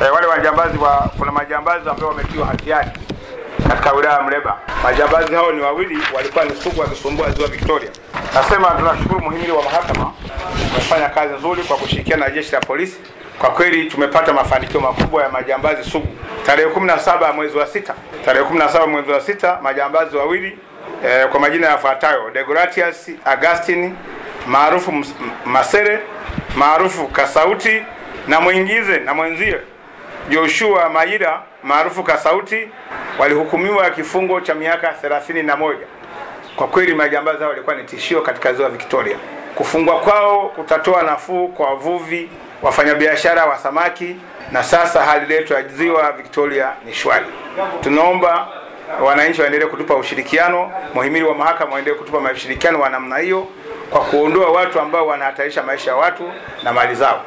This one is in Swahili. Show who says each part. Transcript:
Speaker 1: e, wale majambazi wa, kuna majambazi ambao wametiwa hatiani katika wilaya ya Mleba. Majambazi hao ni wawili, walikuwa ni sugu wakisumbua ziwa Victoria. Nasema tunashukuru muhimili wa mahakama umefanya kazi nzuri kwa kushirikiana na jeshi la polisi. Kwa kweli tumepata mafanikio makubwa ya majambazi sugu. Tarehe 17 mwezi wa sita, tarehe 17 mwezi wa sita, majambazi wawili eh, kwa majina yafuatayo Degratius Augustine maarufu Masere maarufu Kasauti na mwingize na mwenzie Joshua Maira maarufu Kasauti walihukumiwa kifungo cha miaka 31. Kwa kweli majambazi hao walikuwa ni tishio katika ziwa Victoria. Kufungwa kwao kutatoa nafuu kwa wavuvi, wafanyabiashara wa samaki, na sasa hali letu ya ziwa Victoria ni shwari. Tunaomba wananchi waendelee kutupa ushirikiano, muhimili wa mahakama waendelee kutupa ushirikiano wa namna hiyo, kwa kuondoa watu ambao wanahatarisha maisha ya watu na mali zao.